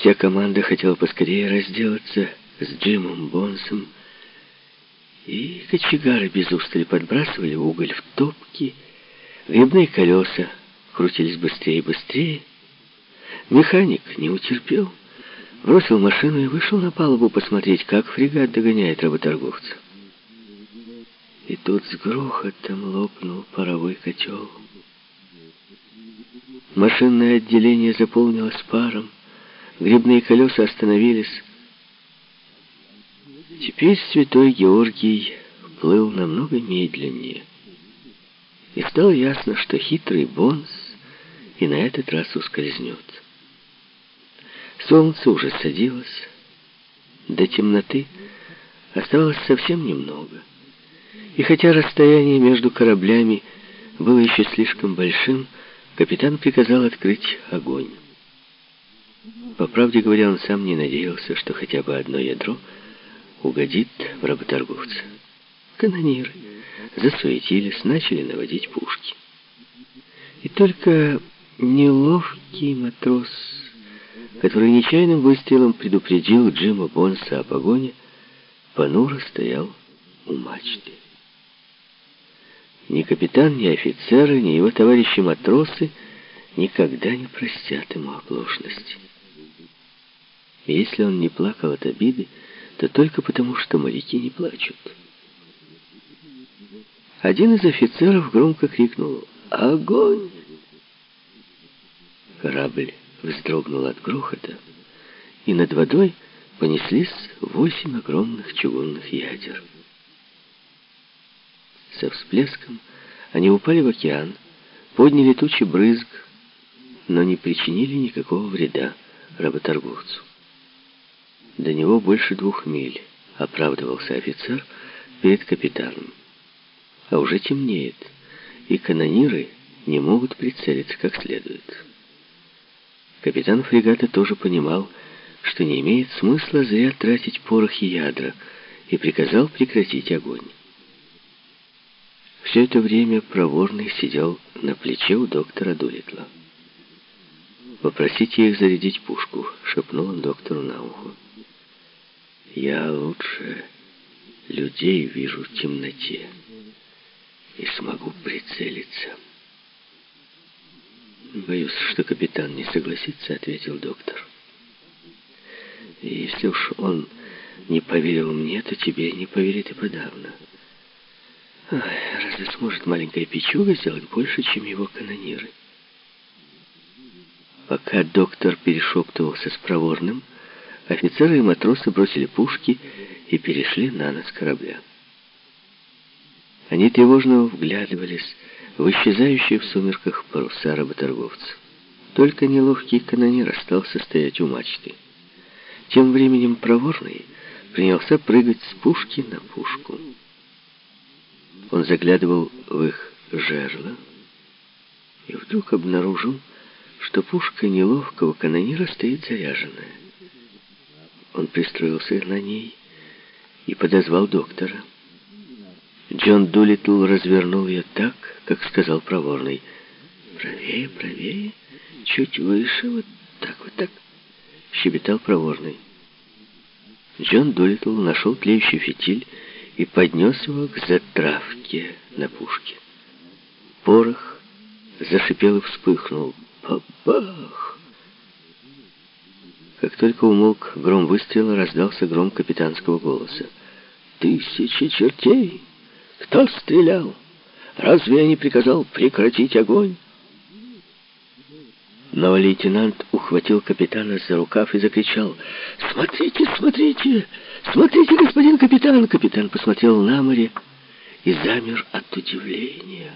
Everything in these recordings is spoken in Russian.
Вся команда хотела поскорее разделаться с Джимом Бонсом, и кочегары без устали подбрасывали уголь в топки, грибные колеса крутились быстрее и быстрее. Механик не утерпел, бросил машину и вышел на палубу посмотреть, как фрегат догоняет работорговца. И тут с грохотом лопнул паровой котел. Машинное отделение заполнилось паром, грибные колеса остановились. Теперь святой Георгий плыл намного медленнее. И стало ясно, что хитрый Бонс и на этот раз ускользнет. Солнце уже садилось. До темноты оставалось совсем немного. И хотя расстояние между кораблями было еще слишком большим, капитан приказал открыть огонь. По правде говоря, он сам не надеялся, что хотя бы одно ядро угодит в работорговца. Канониры засуетились, начали наводить пушки. И только неловкий матрос, который нечаянным выстрелом предупредил Джима Бонса о погоне, понуро стоял у мачты. Ни капитан, ни офицеры, ни его товарищи-матросы никогда не простят ему оплошности. Если он не плакал от обиды, то только потому, что моряки не плачут. Один из офицеров громко крикнул «Огонь!». Корабль вздрогнул от грохота, и над водой понеслись восемь огромных чугунных ядер. Со всплеском они упали в океан, подняли тучи брызг, но не причинили никакого вреда работорговцу. До него больше двух миль, оправдывался офицер перед капитаном. А уже темнеет, и канониры не могут прицелиться как следует. Капитан фрегата тоже понимал, что не имеет смысла зря тратить порох и ядра, и приказал прекратить огонь. Все это время проворный сидел на плече у доктора Дулитла. «Попросите их зарядить пушку», — шепнул он доктору на ухо. «Я лучше людей вижу в темноте и смогу прицелиться». «Боюсь, что капитан не согласится», — ответил доктор. «Если уж он не поверил мне, то тебе не поверит и подавно». Ой, разве сможет маленькая печуга сделать больше, чем его канониры? Пока доктор перешептывался с проворным, офицеры и матросы бросили пушки и перешли на нос корабля. Они тревожно вглядывались в исчезающие в сумерках паруса работорговца. Только неловкий канонир остался стоять у мачты. Тем временем проворный принялся прыгать с пушки на пушку. Он заглядывал в их жерло и вдруг обнаружил, что пушка неловкого канонира стоит заряженная. Он пристроился на ней и подозвал доктора. Джон Дулитл развернул ее так, как сказал проворный. «Правее, правее, чуть выше, вот так, вот так», — щебетал проворный. Джон Дулитл нашел тлеющий фитиль и поднес его к затравке на пушке. Порох зашипел и вспыхнул. Бабах! Как только умолк гром выстрела, раздался гром капитанского голоса. «Тысячи чертей! Кто стрелял? Разве я не приказал прекратить огонь?» Но лейтенант ухватил капитана за рукав и закричал. «Смотрите, смотрите! Смотрите, господин капитан!» Капитан посмотрел на море и замер от удивления.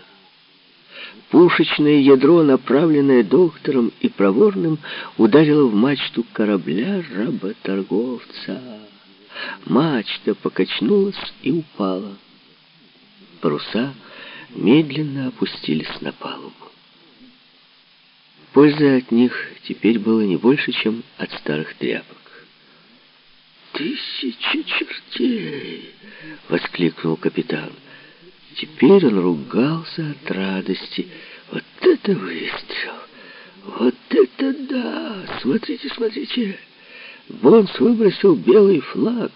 Пушечное ядро, направленное доктором и проворным, ударило в мачту корабля работорговца. Мачта покачнулась и упала. Паруса медленно опустились на палубу. Пользы от них теперь было не больше, чем от старых тряпок. «Тысячи чертей!» — воскликнул капитан. Теперь он ругался от радости. «Вот это выстрел! Вот это да! Смотрите, смотрите! Бонс выбросил белый флаг.